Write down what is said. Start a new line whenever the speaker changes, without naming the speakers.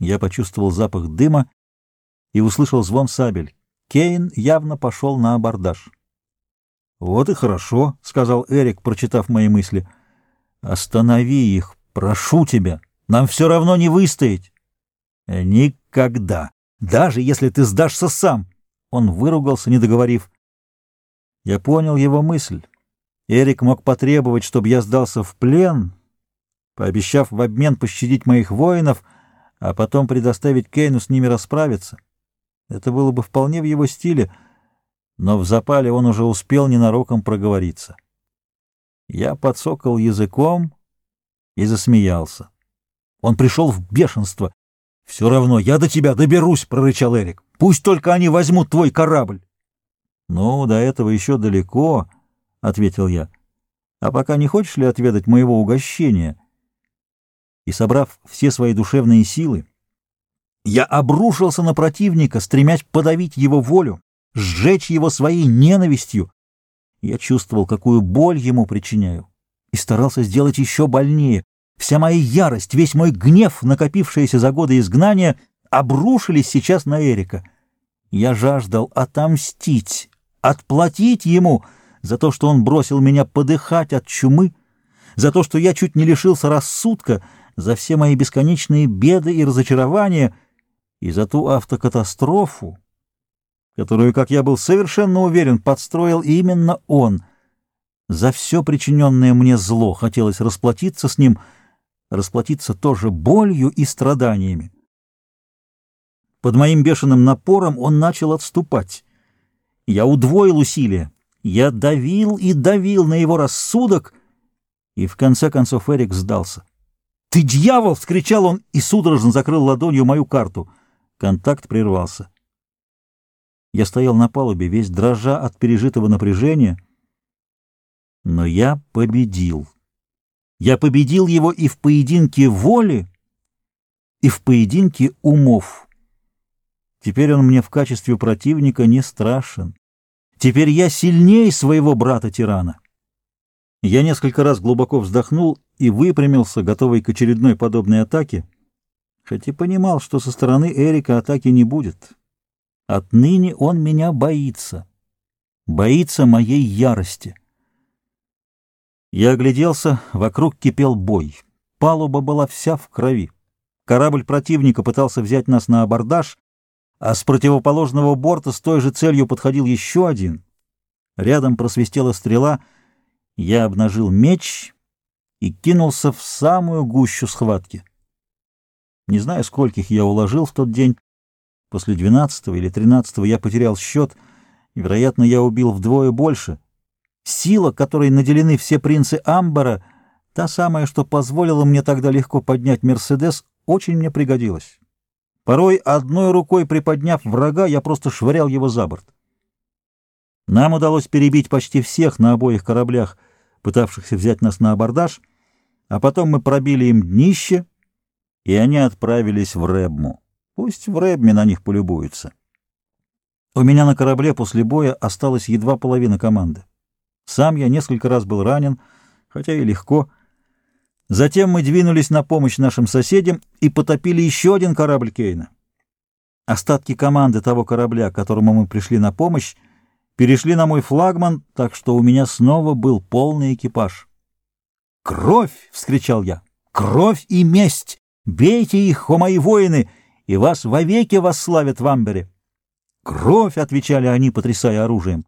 Я почувствовал запах дыма и услышал звон сабель. Кейн явно пошел на абордаж. «Вот и хорошо», — сказал Эрик, прочитав мои мысли. «Останови их, прошу тебя. Нам все равно не выстоять». «Никогда. Даже если ты сдашься сам». Он выругался, не договорив. Я понял его мысль. Эрик мог потребовать, чтобы я сдался в плен, пообещав в обмен пощадить моих воинов, а потом предоставить Кейну с ними расправиться. Это было бы вполне в его стиле, но в запале он уже успел ненароком проговориться. Я подсокал языком и засмеялся. Он пришел в бешенство. — Все равно я до тебя доберусь, — прорычал Эрик. — Пусть только они возьмут твой корабль. — Ну, до этого еще далеко, — ответил я. — А пока не хочешь ли отведать моего угощения? И, собрав все свои душевные силы, я обрушился на противника, стремясь подавить его волю, сжечь его своей ненавистью. Я чувствовал, какую боль ему причиняю, и старался сделать еще больнее. Вся моя ярость, весь мой гнев, накопившиеся за годы изгнания, обрушились сейчас на Эрика. Я жаждал отомстить, отплатить ему за то, что он бросил меня подыхать от чумы, за то, что я чуть не лишился рассудка, за все мои бесконечные беды и разочарования — и за ту автокатастрофу, которую, как я был совершенно уверен, подстроил именно он. За все причиненное мне зло хотелось расплатиться с ним, расплатиться тоже болью и страданиями. Под моим бешеным напором он начал отступать. Я удвоил усилия. Я давил и давил на его рассудок, и в конце концов Эрик сдался. «Ты дьявол!» — вскричал он и судорожно закрыл ладонью мою карту — Контакт прервался. Я стоял на палубе, весь дрожа от пережитого напряжения, но я победил. Я победил его и в поединке воли, и в поединке умов. Теперь он мне в качестве противника не страшен. Теперь я сильнее своего брата-тирана. Я несколько раз глубоко вздохнул и выпрямился, готовый к очередной подобной атаке, хоть понимал, что со стороны Эрика атаки не будет. Отныне он меня боится, боится моей ярости. Я огляделся, вокруг кипел бой. Палуба была вся в крови. Корабль противника пытался взять нас на абордаж, а с противоположного борта с той же целью подходил еще один. Рядом просвистела стрела, я обнажил меч и кинулся в самую гущу схватки. Не знаю, скольких я уложил в тот день. После двенадцатого или тринадцатого я потерял счет, и, вероятно, я убил вдвое больше. Сила, которой наделены все принцы Амбара, та самая, что позволила мне тогда легко поднять «Мерседес», очень мне пригодилась. Порой одной рукой приподняв врага, я просто швырял его за борт. Нам удалось перебить почти всех на обоих кораблях, пытавшихся взять нас на абордаж, а потом мы пробили им днище — и они отправились в Рэбму. Пусть в Рэбме на них полюбуются. У меня на корабле после боя осталась едва половина команды. Сам я несколько раз был ранен, хотя и легко. Затем мы двинулись на помощь нашим соседям и потопили еще один корабль Кейна. Остатки команды того корабля, которому мы пришли на помощь, перешли на мой флагман, так что у меня снова был полный экипаж. «Кровь!» — вскричал я. «Кровь и месть! Бейте их, о мои воины, и вас вовеки восславят в Амбере. Кровь, — отвечали они, потрясая оружием.